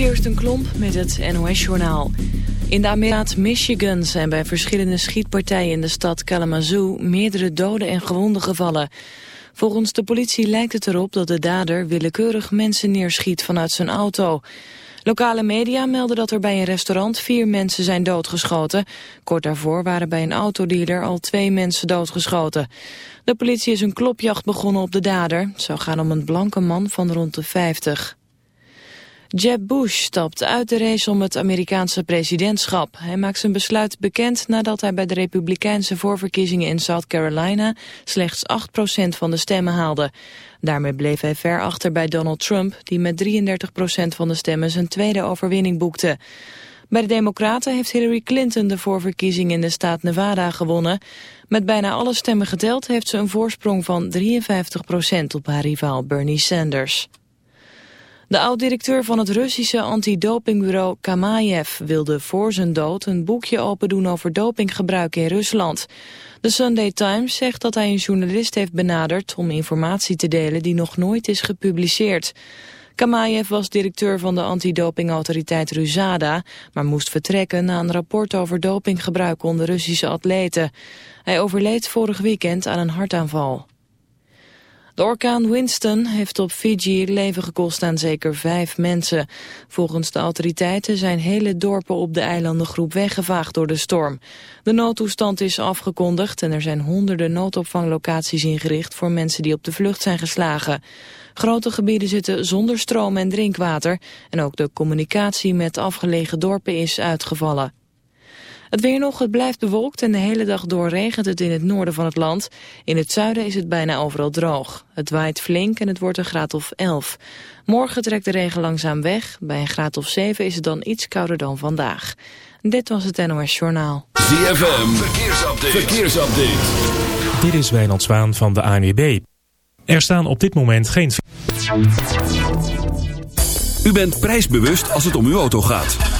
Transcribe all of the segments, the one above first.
Kirsten Klomp met het NOS-journaal. In de Amerikaanse Michigan zijn bij verschillende schietpartijen in de stad Kalamazoo meerdere doden en gewonden gevallen. Volgens de politie lijkt het erop dat de dader willekeurig mensen neerschiet vanuit zijn auto. Lokale media melden dat er bij een restaurant vier mensen zijn doodgeschoten. Kort daarvoor waren bij een autodealer al twee mensen doodgeschoten. De politie is een klopjacht begonnen op de dader. Het zou gaan om een blanke man van rond de 50. Jeb Bush stapt uit de race om het Amerikaanse presidentschap. Hij maakt zijn besluit bekend nadat hij bij de republikeinse voorverkiezingen in South Carolina slechts 8% van de stemmen haalde. Daarmee bleef hij ver achter bij Donald Trump, die met 33% van de stemmen zijn tweede overwinning boekte. Bij de Democraten heeft Hillary Clinton de voorverkiezing in de staat Nevada gewonnen. Met bijna alle stemmen geteld heeft ze een voorsprong van 53% op haar rivaal Bernie Sanders. De oud-directeur van het Russische antidopingbureau Kamayev wilde voor zijn dood een boekje open doen over dopinggebruik in Rusland. De Sunday Times zegt dat hij een journalist heeft benaderd om informatie te delen die nog nooit is gepubliceerd. Kamayev was directeur van de antidopingautoriteit Ruzada, maar moest vertrekken na een rapport over dopinggebruik onder Russische atleten. Hij overleed vorig weekend aan een hartaanval. De orkaan Winston heeft op Fiji het leven gekost aan zeker vijf mensen. Volgens de autoriteiten zijn hele dorpen op de eilandengroep weggevaagd door de storm. De noodtoestand is afgekondigd en er zijn honderden noodopvanglocaties ingericht voor mensen die op de vlucht zijn geslagen. Grote gebieden zitten zonder stroom en drinkwater en ook de communicatie met afgelegen dorpen is uitgevallen. Het weer nog, het blijft bewolkt en de hele dag door regent het in het noorden van het land. In het zuiden is het bijna overal droog. Het waait flink en het wordt een graad of 11. Morgen trekt de regen langzaam weg. Bij een graad of 7 is het dan iets kouder dan vandaag. Dit was het NOS Journaal. ZFM, verkeersupdate. verkeersupdate. Dit is Wijnand Zwaan van de ANWB. Er staan op dit moment geen... U bent prijsbewust als het om uw auto gaat.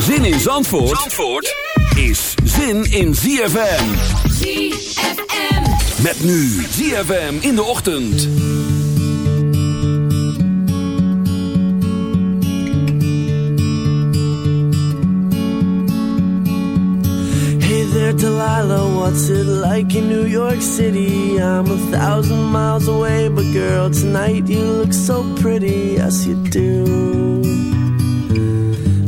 Zin in Zandvoort, Zandvoort is zin in ZFM. ZFM. Met nu ZFM in de ochtend. Hey there, Delilah, what's it like in New York City? I'm a thousand miles away, but girl, tonight you look so pretty, yes you do.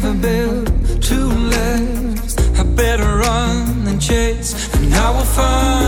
never built to last. I better run than chase, and I will find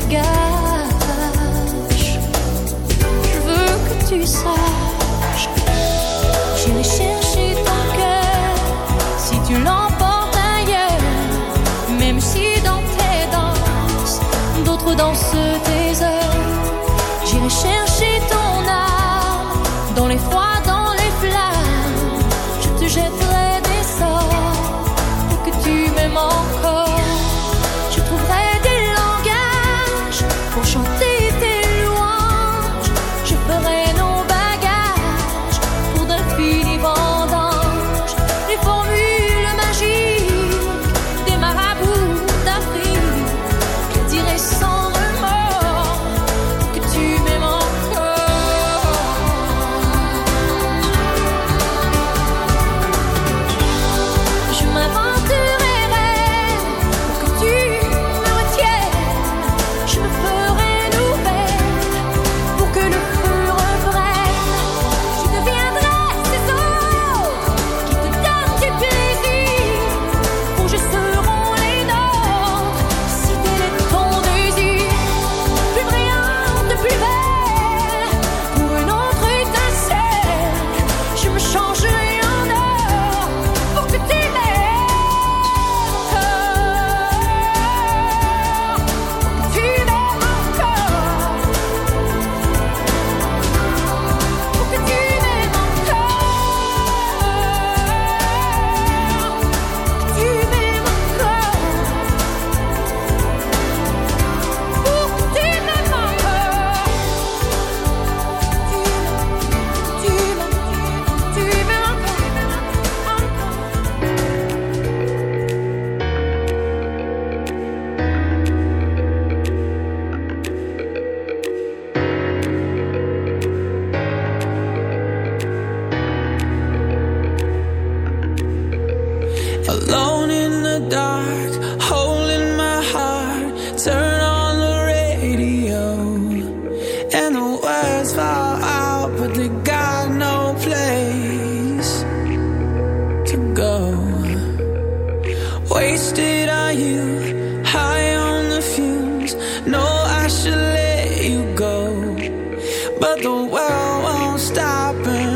to but the world won't stop. It.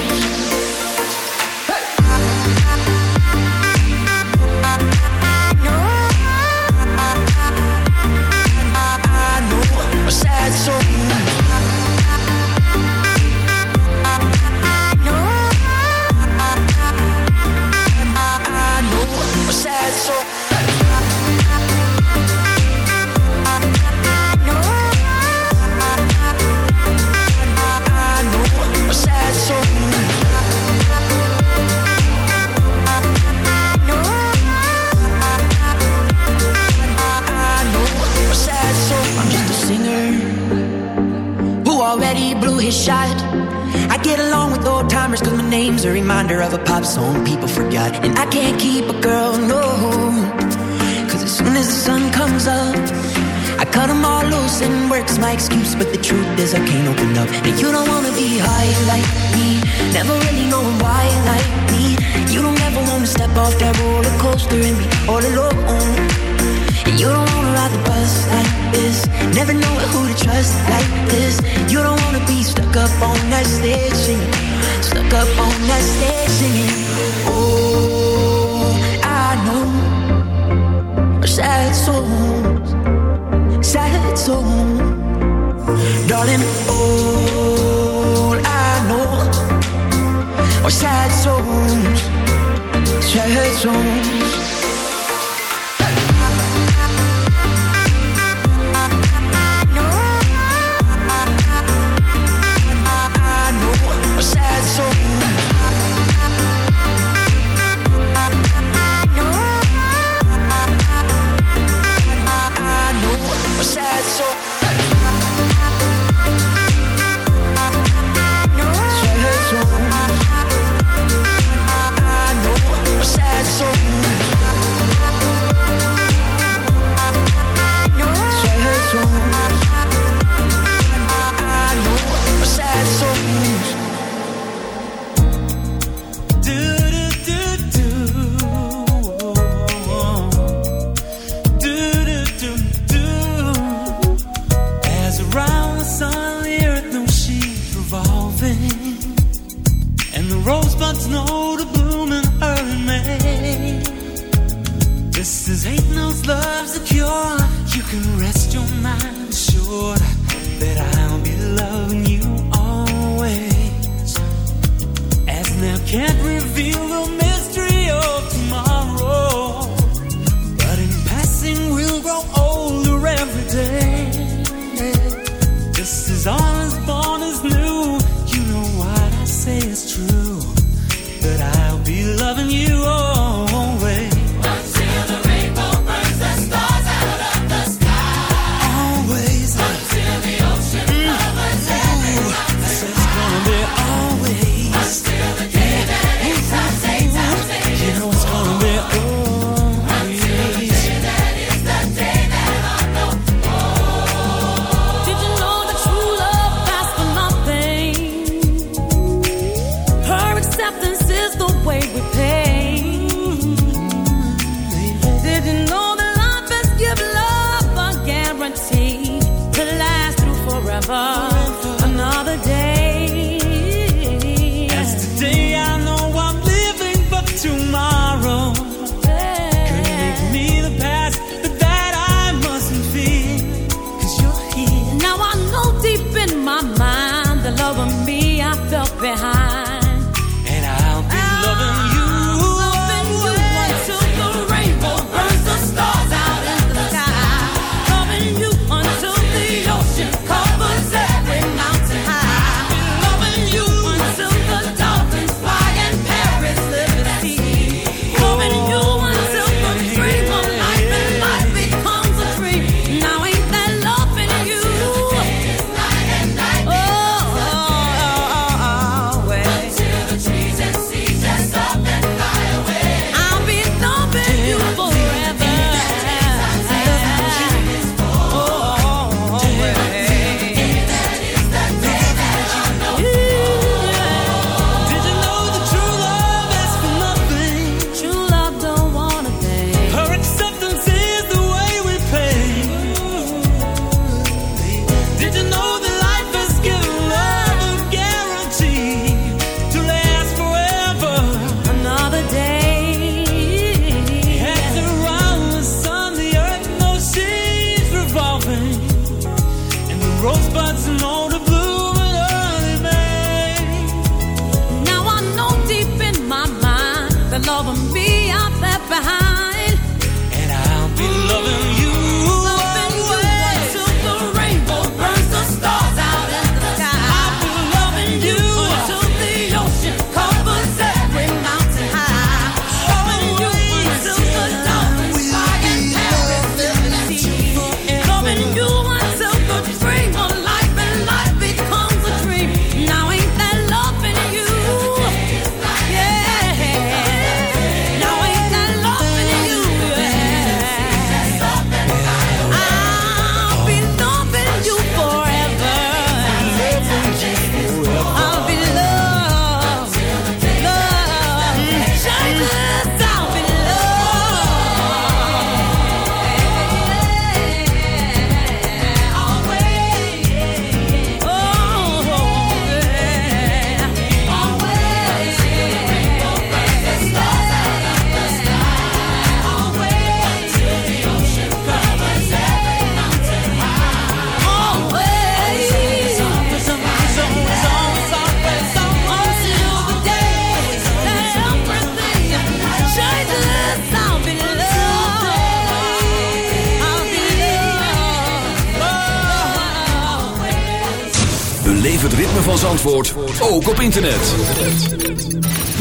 internet.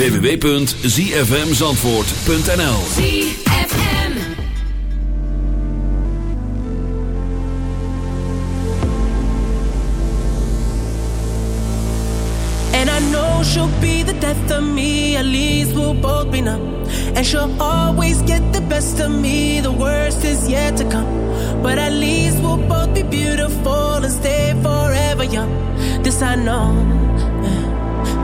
www.zfmzandvoort.nl And I know she'll be the death of me. At least we'll both be numb. And she'll always get the best of me. The worst is yet to come. But at least we'll both be beautiful And stay forever young. This I know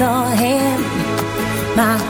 Saw him. My